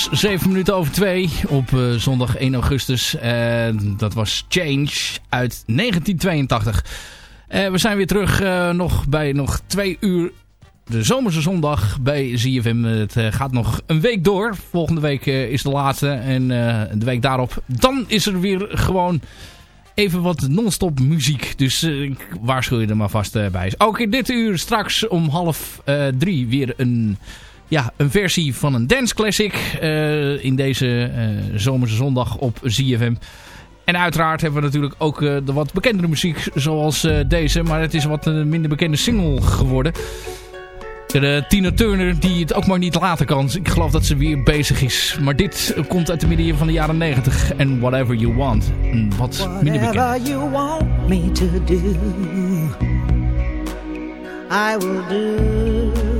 Voor viers. 7 minuten over 2 op uh, zondag 1 augustus. Uh, dat was Change uit 1982. Uh, we zijn weer terug nog bij nog twee uur de zomerse zondag bij ZFM. Het gaat nog een week door. Volgende week is de laatste. En de week daarop, dan is er weer gewoon even wat non-stop muziek. Dus ik waarschuw je er maar vast bij. Ook in dit uur straks om half drie weer een ja, een versie van een dance classic uh, in deze uh, zomerse zondag op ZFM. En uiteraard hebben we natuurlijk ook uh, de wat bekendere muziek zoals deze. Maar het is wat een minder bekende single geworden. De Tina Turner die het ook maar niet laten kan. Ik geloof dat ze weer bezig is. Maar dit komt uit de midden van de jaren 90. En Whatever You Want. Wat minder bekend. Whatever you want me to do. I will do.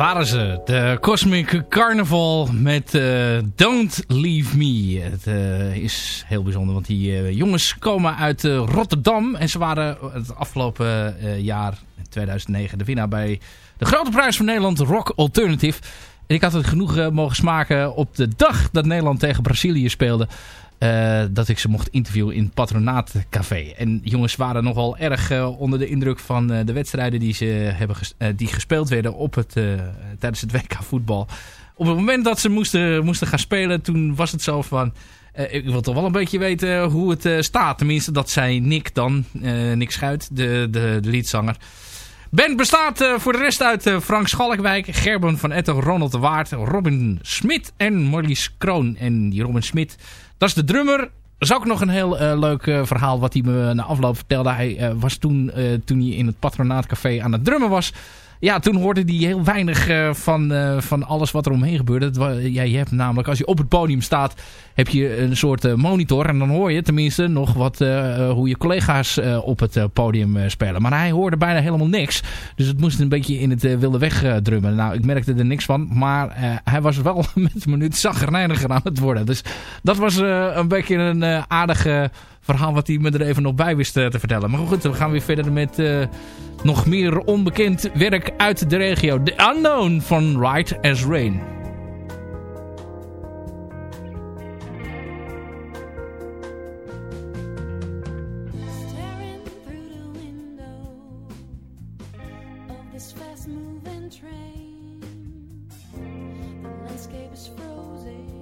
waren ze. De Cosmic Carnival met eh, Don't Leave Me. Het eh, is heel bijzonder, want die eh, jongens komen uit Rotterdam. En ze waren het afgelopen jaar, 2009, de winnaar bij de Grote Prijs van Nederland Rock Alternative. En ik had het genoeg mogen smaken op de dag dat Nederland tegen Brazilië speelde eh, dat ik ze mocht interviewen in Patronaatcafé. En jongens waren nogal erg eh, onder de indruk van eh, de wedstrijden die, ze hebben die gespeeld werden op het, tijdens het WK voetbal. Op het moment dat ze moesten, moesten gaan spelen, toen was het zo van... ik wil toch wel een beetje weten hoe het staat. Tenminste, dat zei Nick dan. Nick Schuit, de, de, de leadzanger. Band bestaat voor de rest uit Frank Schalkwijk, Gerben van Etten, Ronald de Waard, Robin Smit en Marlies Kroon. En die Robin Smit, dat is de drummer. Dat is ook nog een heel eh, leuk eh, verhaal wat hij me na afloop vertelde. Hij eh, was toen, toen hij in het Patronaatcafé aan het drummen was... Ja, toen hoorde hij heel weinig eh, van, eh, van alles wat er omheen gebeurde. Ja, je hebt namelijk, als je op het podium staat, heb je een soort eh, monitor. En dan hoor je tenminste nog wat, hoe je collega's op het podium spelen. Maar hij hoorde bijna helemaal niks. Dus het moest een beetje in het wilde weg drummen. Nou, ik merkte er niks van. Maar hij was wel met een minuut zagrijniger aan het worden. Dus dat was een beetje een aardige verhaal wat hij me er even nog bij wist eh, te vertellen. Maar goed, we gaan weer verder met eh, nog meer onbekend werk uit de regio. The Unknown van Right as Rain. Fast landscape is frozen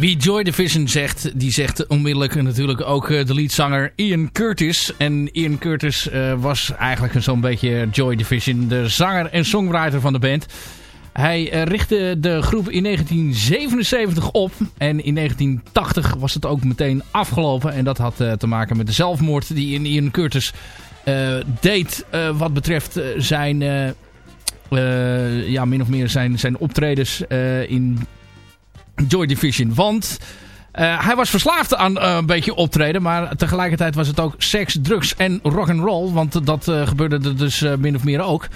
Wie Joy Division zegt, die zegt onmiddellijk natuurlijk ook eh, de leadzanger Ian Curtis. En Ian Curtis eh, was eigenlijk zo'n beetje Joy Division, de zanger en songwriter van de band. Hij eh, richtte de groep in 1977 op en in 1980 was het ook meteen afgelopen. En dat had te maken met de zelfmoord die Ian Curtis deed wat betreft zijn, ja, min of meer zijn, zijn optredens in Joy Division. Want eh, hij was verslaafd aan eh, een beetje optreden. Maar tegelijkertijd was het ook seks, drugs en rock'n'roll. Want dat eh, gebeurde er dus min of meer ook.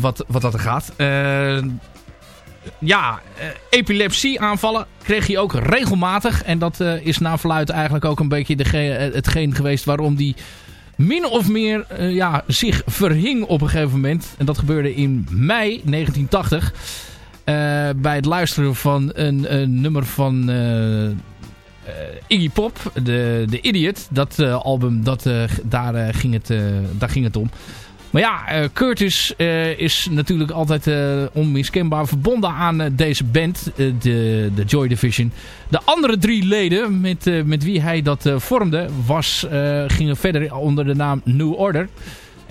wat, wat dat er gaat. Ja, eh, epilepsieaanvallen kreeg hij ook regelmatig. En dat is na verluid eigenlijk ook een beetje eh, hetgeen geweest waarom hij min of meer ja, zich verhing op een gegeven moment. En dat gebeurde in mei 1980. Eh, bij het luisteren van een, een nummer van eh, eh, Iggy Pop, de, de Idiot. Dat album, dat, daar, ging het, daar ging het om. Maar ja, Curtis is natuurlijk altijd onmiskenbaar verbonden aan deze band, de, de Joy Division. De andere drie leden met, met wie hij dat vormde, was, gingen verder onder de naam New Order.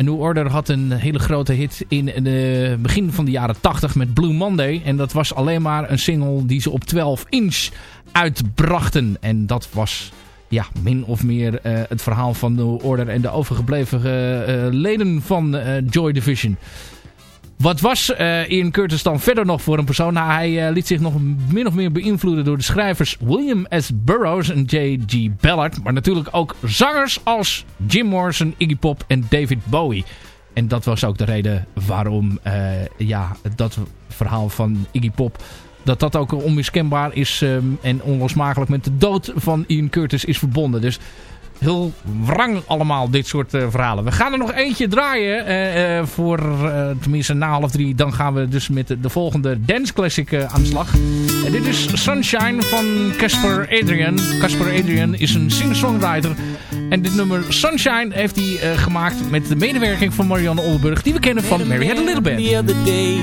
New Order had een hele grote hit in het begin van de jaren 80 met Blue Monday. En dat was alleen maar een single die ze op 12 inch uitbrachten. En dat was ja, min of meer eh, het verhaal van New Order en de overgebleven eh, eh, leden van Joy Division. Wat was eh, Ian Curtis dan verder nog voor een persoon? Nou, hij eh, liet zich nog min of meer beïnvloeden door de schrijvers William S. Burroughs en J.G. Ballard. Maar natuurlijk ook zangers als Jim Morrison, Iggy Pop en David Bowie. En dat was ook de reden waarom eh, ja, dat verhaal van Iggy Pop... dat dat ook onmiskenbaar is ehm, en onlosmakelijk met de dood van Ian Curtis is verbonden. Dus heel wrang allemaal dit soort eh, verhalen. We gaan er nog eentje draaien eh, eh, voor tenminste na half drie. Dan gaan we dus met de, de volgende dance classic aan de slag. En dit is Sunshine van Casper Adrian. Casper Adrian is een singer-songwriter. En dit nummer Sunshine heeft hij gemaakt met de medewerking van Marianne Oldenburg. Die we kennen van Mary Had a Little Band. The other day,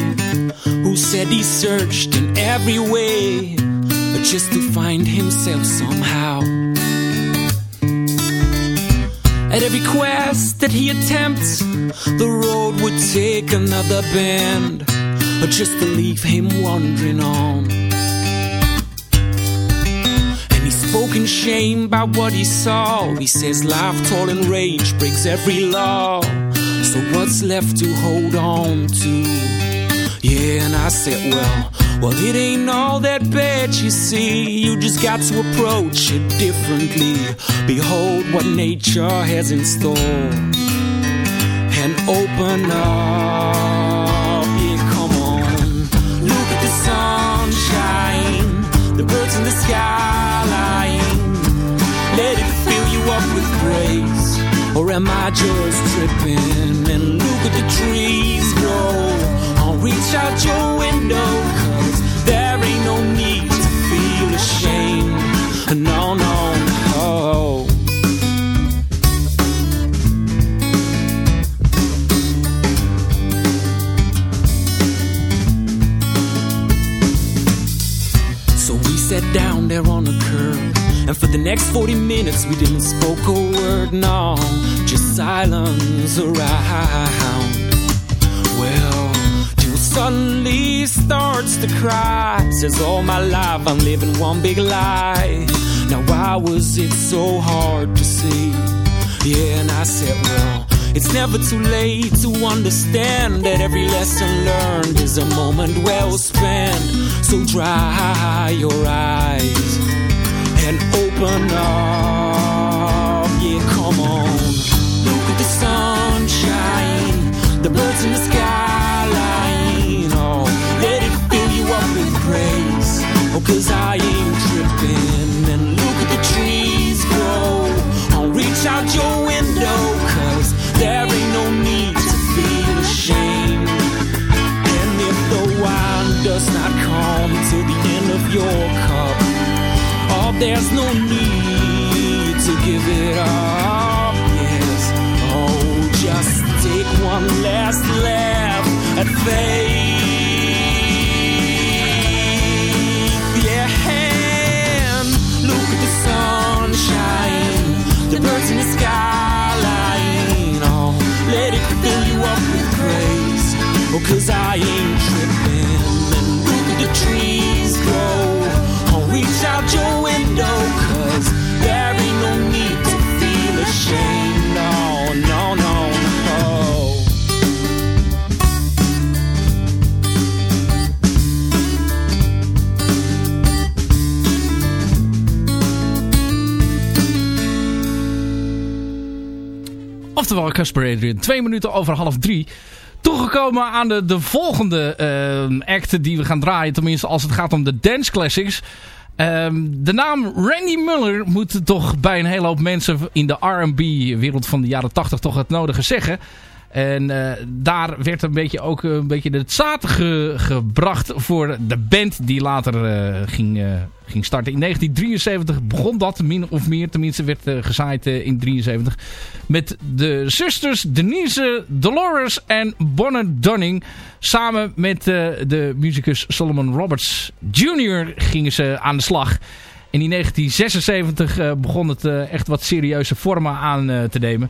who said he searched in every way just to find himself somehow. At every quest that he attempts, the road would take another bend, or just to leave him wandering on. And he spoke in shame about what he saw. He says life, toil, and rage breaks every law. So what's left to hold on to? Yeah, and I said, well, well, it ain't all that bad, you see. You just got to approach it differently. Behold what nature has in store. And open up, yeah, come on. Look at the sunshine, the birds in the skyline. Let it fill you up with grace. Or am I just tripping? And look at the trees grow. I'll reach out your window, No, no, no. So we sat down there on a curb. And for the next 40 minutes, we didn't spoke a word, no, just silence around. Suddenly starts to cry. Says, All my life I'm living one big lie. Now, why was it so hard to see? Yeah, and I said, Well, it's never too late to understand that every lesson learned is a moment well spent. So dry your eyes and open up. Yeah, come on. Look at the sunshine, the birds in the skyline. Cause I ain't tripping. And look at the trees grow. I'll reach out your window, cause there ain't no need to feel ashamed. And if the wine does not come to the end of your cup, oh, there's no need to give it up. Yes, oh, just take one last laugh at faith. Oh, cause I ain't tripping. And look at the trees grow. Oh, reach out your window, cause there ain't no need to feel ashamed. No, no, no, no. Oftewel Casper Adrian, twee minuten over half drie. Toegekomen aan de, de volgende eh, act die we gaan draaien. Tenminste als het gaat om de dance classics. Ehm, de naam Randy Muller moet toch bij een hele hoop mensen in de R&B wereld van de jaren 80 toch het nodige zeggen. En eh, daar werd een beetje ook een beetje het zaad ge- gebracht voor de band die later eh, ging, eh, ging starten. In 1973 begon dat, min of meer. Tenminste werd eh, gezaaid eh, in 73. Met de zusters Denise Dolores en Bonnie Dunning. Samen met eh, de muzikus Solomon Roberts Jr. gingen ze aan de slag. En in 1976 eh, begon het eh, echt wat serieuze vormen aan eh, te nemen.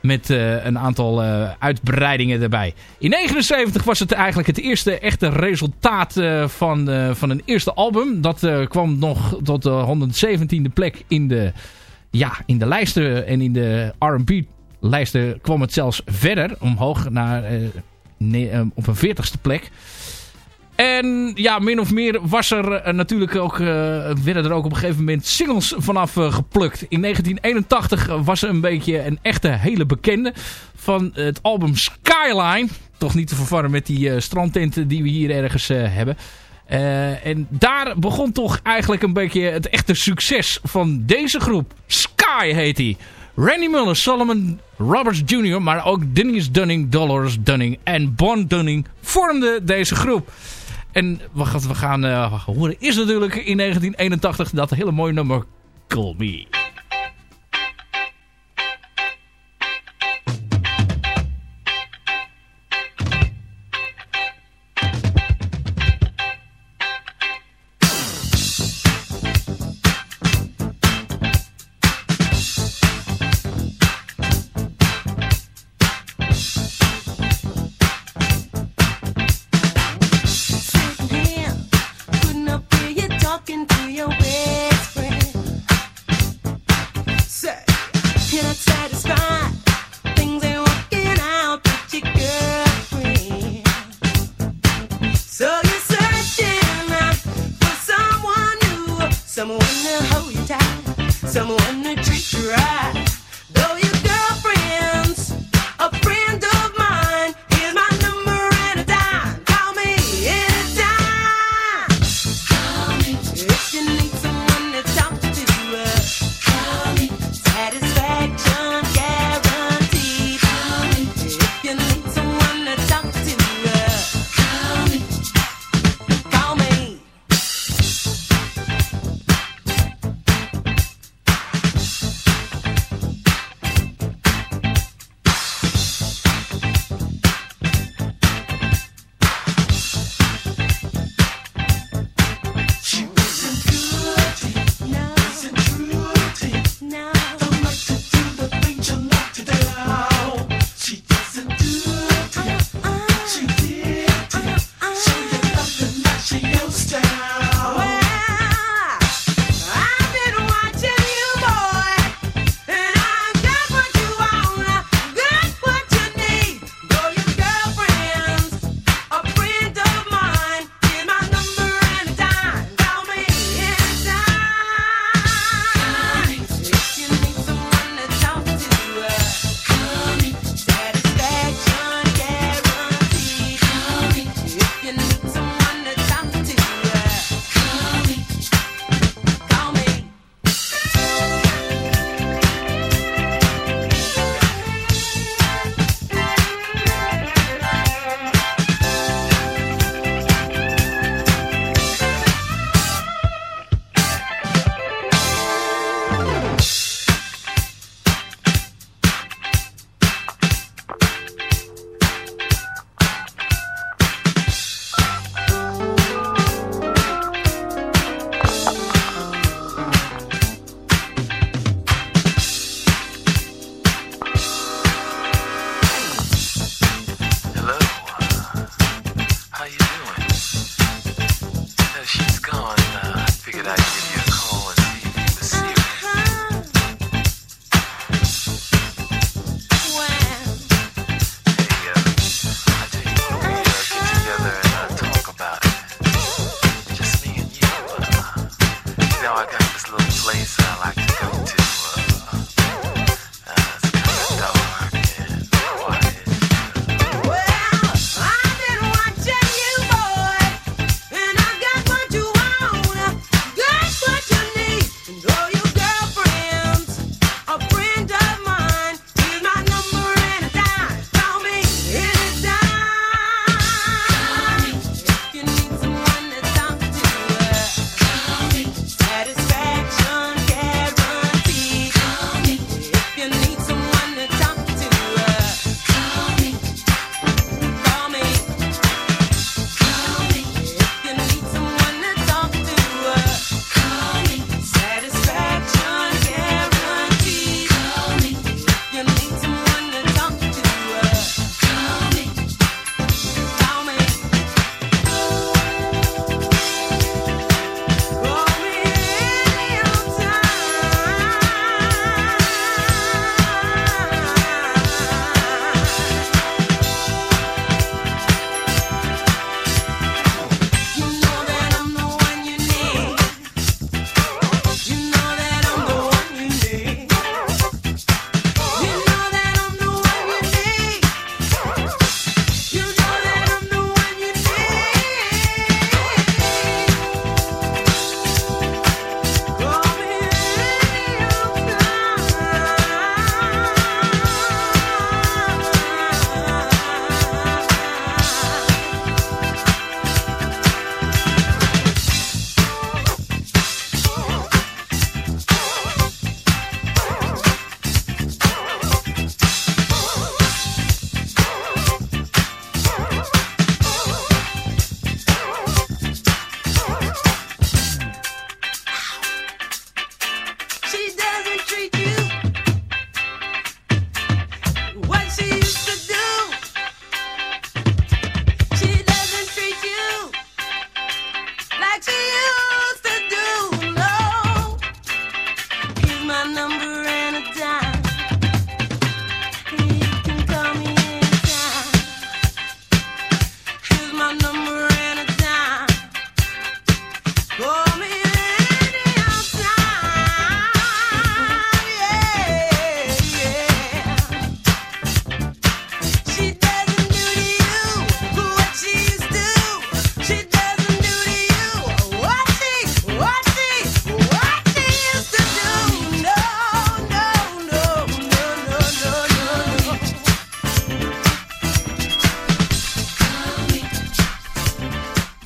Met eh, een aantal eh, uitbreidingen erbij. In 79 was het eigenlijk het eerste echte resultaat eh, van, van een eerste album. Dat kwam nog tot de 117e plek in de, ja, in de lijsten en in de R&B lijsten kwam het zelfs verder omhoog naar op een 40ste plek. En ja, min of meer was er eh, natuurlijk ook, eh, werden er ook op een gegeven moment singles vanaf eh, geplukt. In 1981 was er een beetje een echte hele bekende van het album Skyline. Toch niet te verwarren met die eh, strandtenten die we hier ergens hebben. En daar begon toch eigenlijk een beetje het echte succes van deze groep. Sky heet hij. Randy Muller, Solomon Roberts Jr., maar ook Dennis Dunning, Dolores Dunning en Bon Dunning vormden deze groep. En wat we gaan eh, horen is natuurlijk in 1981 dat hele mooie nummer Call Me.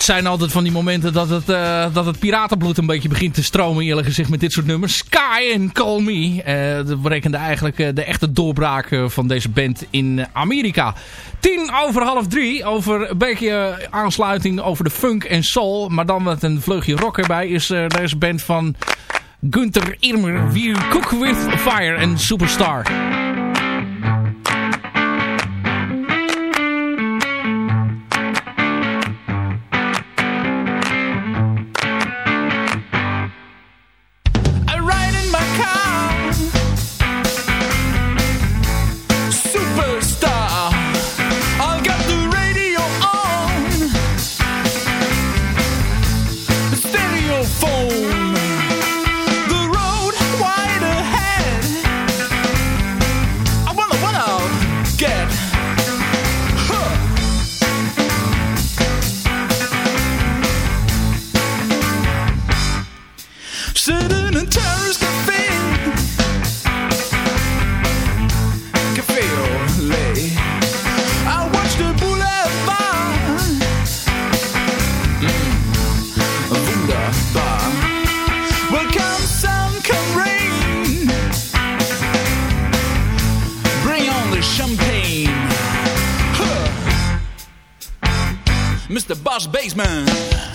zijn altijd van die momenten dat het, uh, dat het piratenbloed een beetje begint te stromen eerlijk gezegd met dit soort nummers. Sky and Call Me. Eh, dat berekende eigenlijk eh, de echte doorbraak van deze band in Amerika. Tien over half drie, over een beetje aansluiting over de funk en soul. Maar dan met een vleugje rock erbij is deze band van Gunther Irmer. We Cook With Fire en Superstar. bass man.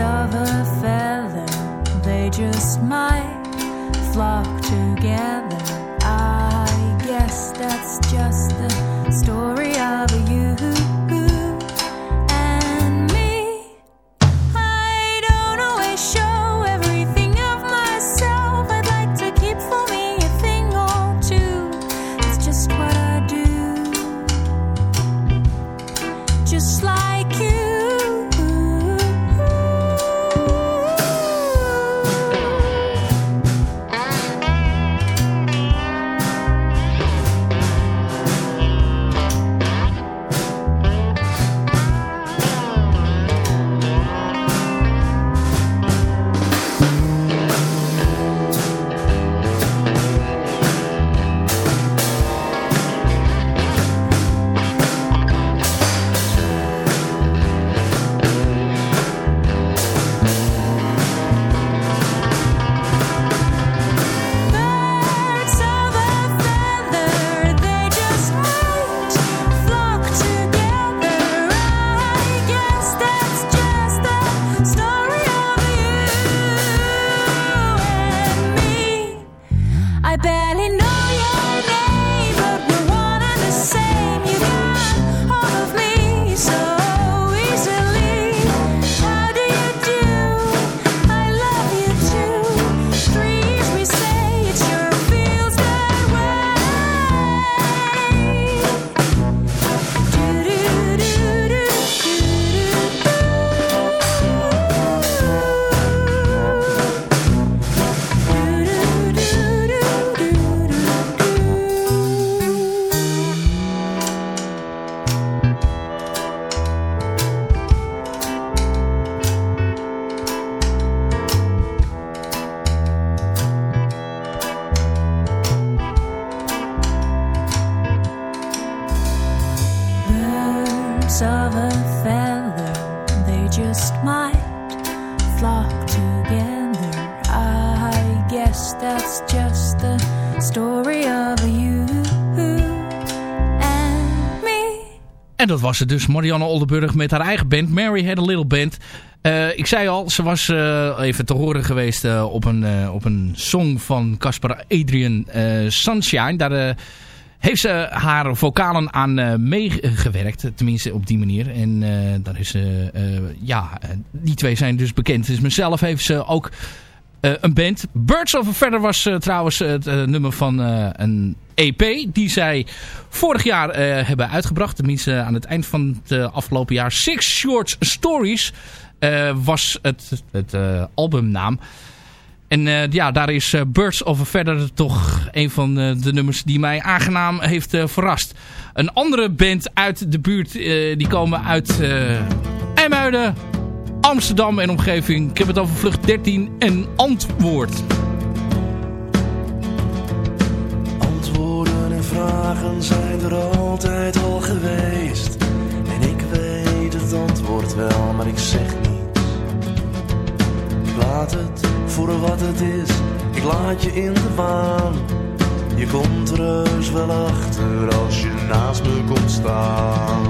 of a feather, they just might flock together. I guess that's just the story of a was het dus. Marianne Oldenburg met haar eigen band. Mary Had a Little Band. Eh, ik zei al, ze was eh, even te horen geweest eh, op, een, op een song van Caspar Adrian Sunshine. Daar heeft ze haar vocalen aan meegewerkt. Tenminste op die manier. En daar is ze, ja, die twee zijn dus bekend. Dus mezelf heeft ze ook een band. Birds of a Feather was trouwens het nummer van een EP die zij vorig jaar eh, hebben uitgebracht. Tenminste aan het eind van het eh, afgelopen jaar. Six Short Stories eh, was het, het albumnaam. En ja, daar is Birds of a Feather toch een van de nummers die mij aangenaam heeft verrast. Een andere band uit de buurt, die komen uit IJmuiden, Amsterdam en omgeving. Ik heb het over vlucht 13 en Antwoord. Vragen zijn er altijd al geweest. En ik weet het antwoord wel, maar ik zeg niets. Ik laat het voor wat het is, ik laat je in de waan. Je komt er wel achter als je naast me komt staan.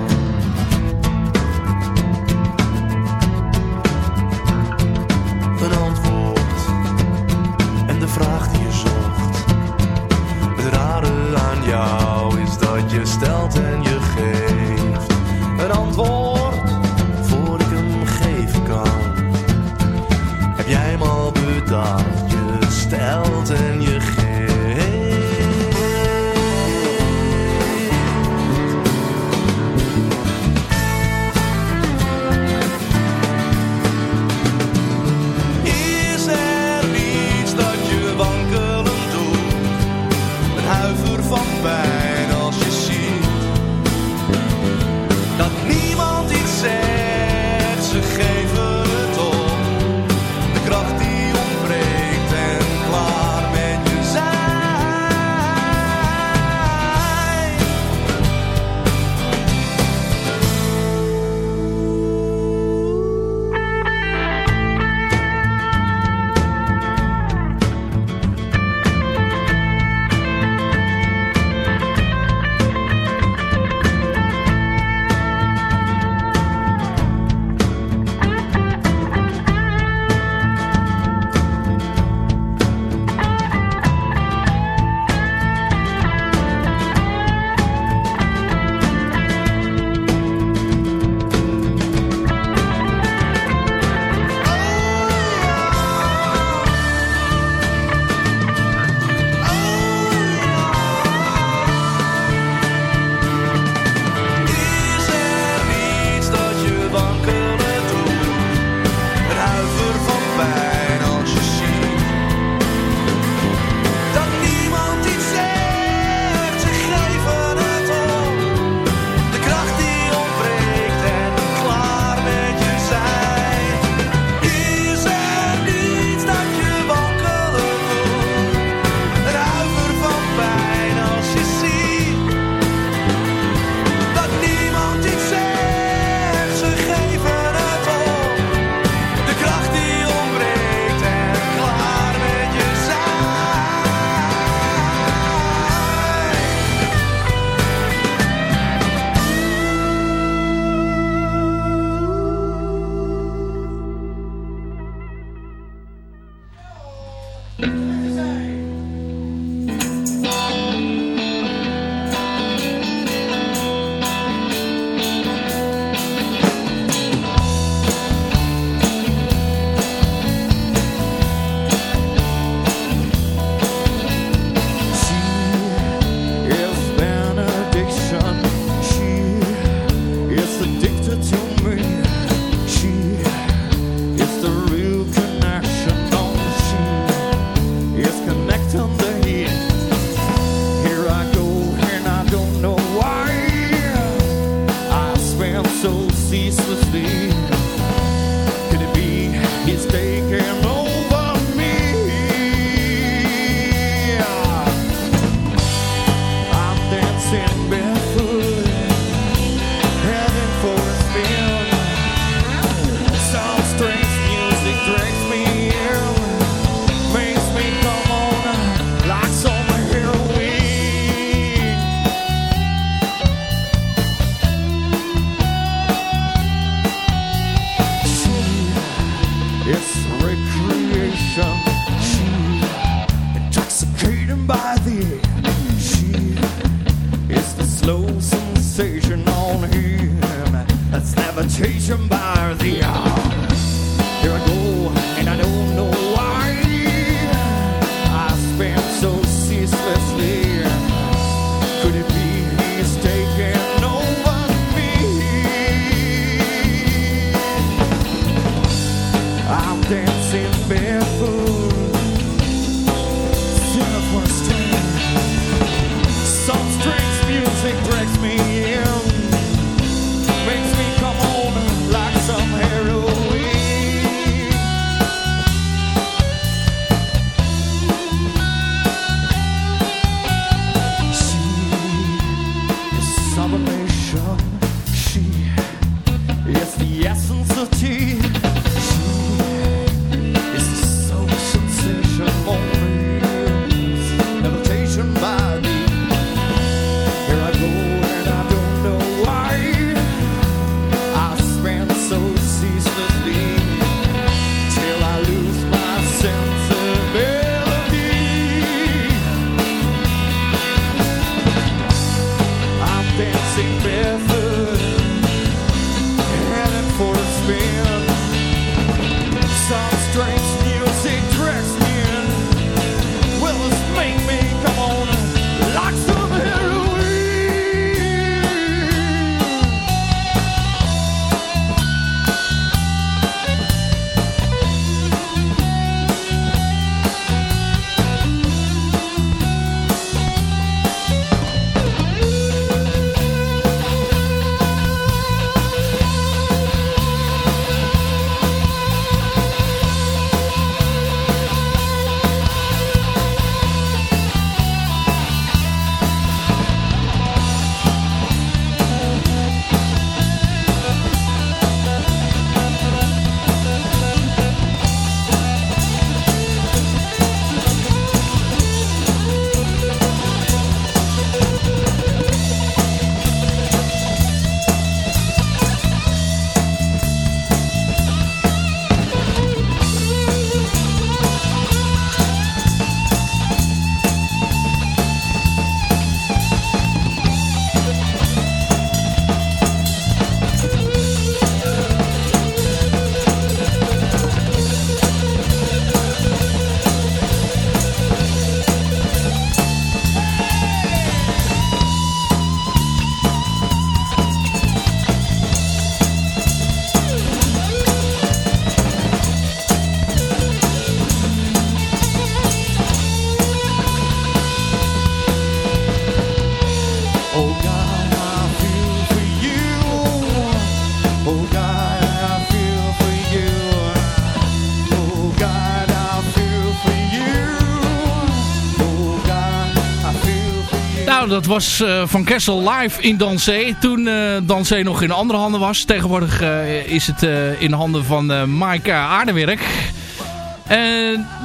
Nou, dat was eh, Van Kessel live in Dansé. Toen eh Dansé nog in andere handen was. Tegenwoordig eh, is het in handen van Mike Aardewerk.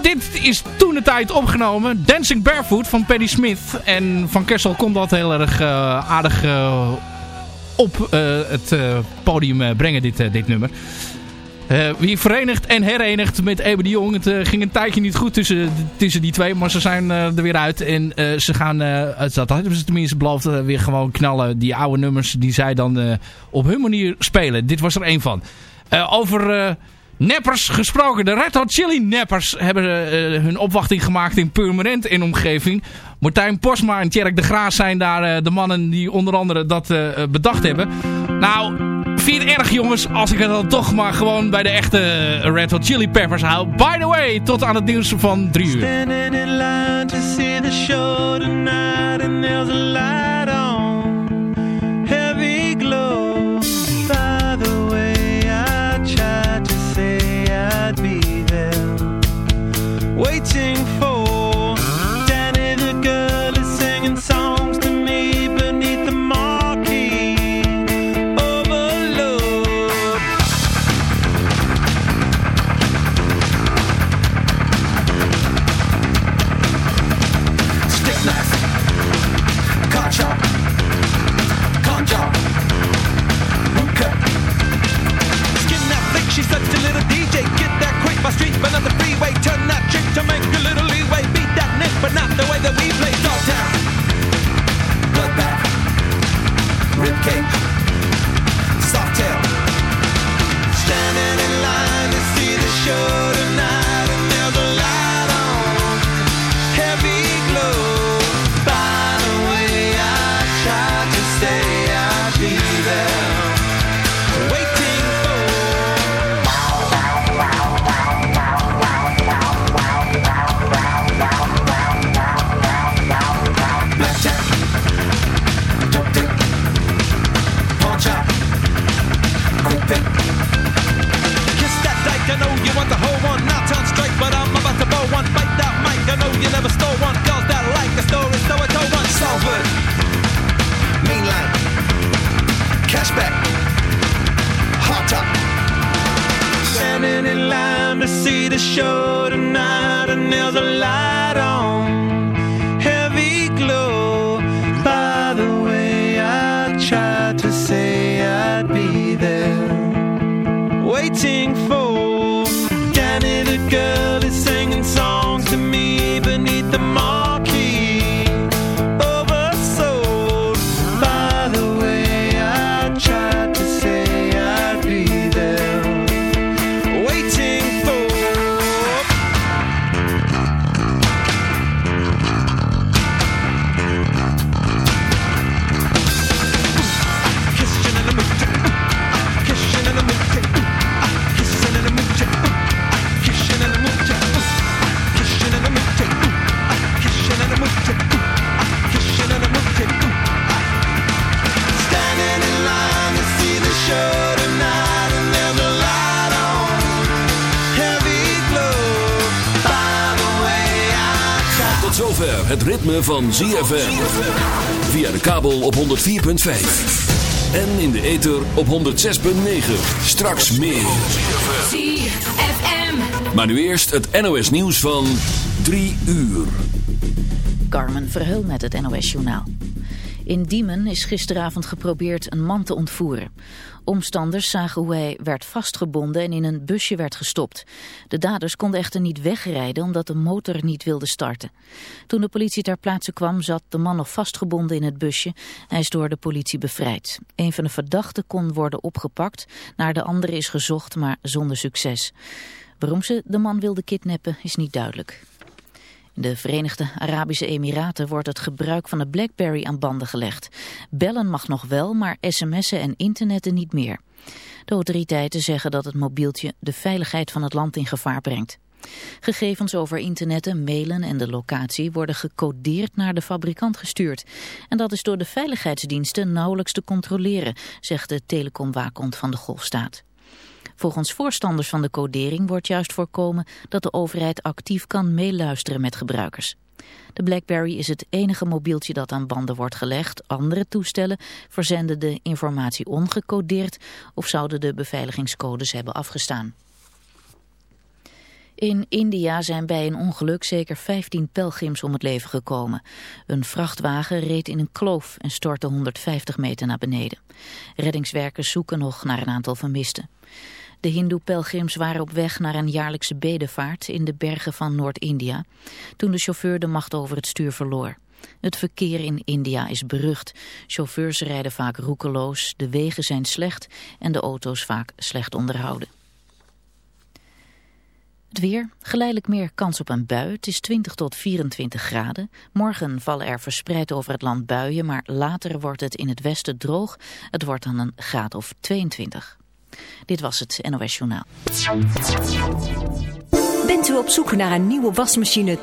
Dit is toen de tijd opgenomen. Dancing Barefoot van Paddy Smith. En Van Kessel kon dat heel erg aardig op het podium brengen, dit, dit nummer. Eh, wie verenigd en herenigd met Eben de Jong. Het eh, ging een tijdje niet goed tussen, tussen die twee. Maar ze zijn eh, er weer uit. En ze gaan, dat hebben ze tenminste beloofd, weer gewoon knallen. Die oude nummers die zij dan op hun manier spelen. Dit was er één van. Over neppers gesproken. De Red Hot Chili Neppers hebben hun opwachting gemaakt in Purmerend in omgeving. Martijn Posma en Tjerk de Graas zijn daar de mannen die onder andere dat bedacht hebben. Nou, vind het erg jongens als ik het dan toch maar gewoon bij de echte Red Hot Chili Peppers hou. By the way, tot aan het nieuws van drie uur. Van ZFM. Via de kabel op 104.5. En in de ether op 106.9. Straks meer. ZFM. Maar nu eerst het NOS nieuws van 3 uur. Carmen Verheul met het NOS Journaal. In Diemen is gisteravond geprobeerd een man te ontvoeren. Omstanders zagen hoe hij werd vastgebonden en in een busje werd gestopt. De daders konden echter niet wegrijden omdat de motor niet wilde starten. Toen de politie ter plaatse kwam zat de man nog vastgebonden in het busje. Hij is door de politie bevrijd. Een van de verdachten kon worden opgepakt. Naar de andere is gezocht, maar zonder succes. Waarom ze de man wilde kidnappen is niet duidelijk. De Verenigde Arabische Emiraten wordt het gebruik van de BlackBerry aan banden gelegd. Bellen mag nog wel, maar sms'en en internetten niet meer. De autoriteiten zeggen dat het mobieltje de veiligheid van het land in gevaar brengt. Gegevens over internetten, mailen en de locatie worden gecodeerd naar de fabrikant gestuurd. En dat is door de veiligheidsdiensten nauwelijks te controleren, zegt de telecomwaakhond van de Golfstaat. Volgens voorstanders van de codering wordt juist voorkomen dat de overheid actief kan meeluisteren met gebruikers. De BlackBerry is het enige mobieltje dat aan banden wordt gelegd. Andere toestellen verzenden de informatie ongecodeerd of zouden de beveiligingscodes hebben afgestaan. In India zijn bij een ongeluk zeker 15 pelgrims om het leven gekomen. Een vrachtwagen reed in een kloof en stortte 150 meter naar beneden. Reddingswerkers zoeken nog naar een aantal vermisten. De hindoe-pelgrims waren op weg naar een jaarlijkse bedevaart in de bergen van Noord-India, toen de chauffeur de macht over het stuur verloor. Het verkeer in India is berucht. Chauffeurs rijden vaak roekeloos, de wegen zijn slecht en de auto's vaak slecht onderhouden. Het weer, geleidelijk meer kans op een bui. Het is 20 tot 24 graden. Morgen vallen er verspreid over het land buien, maar later wordt het in het westen droog. Het wordt dan een graad of 22. Dit was het NOS Journaal. Bent u op zoek naar een nieuwe wasmachine?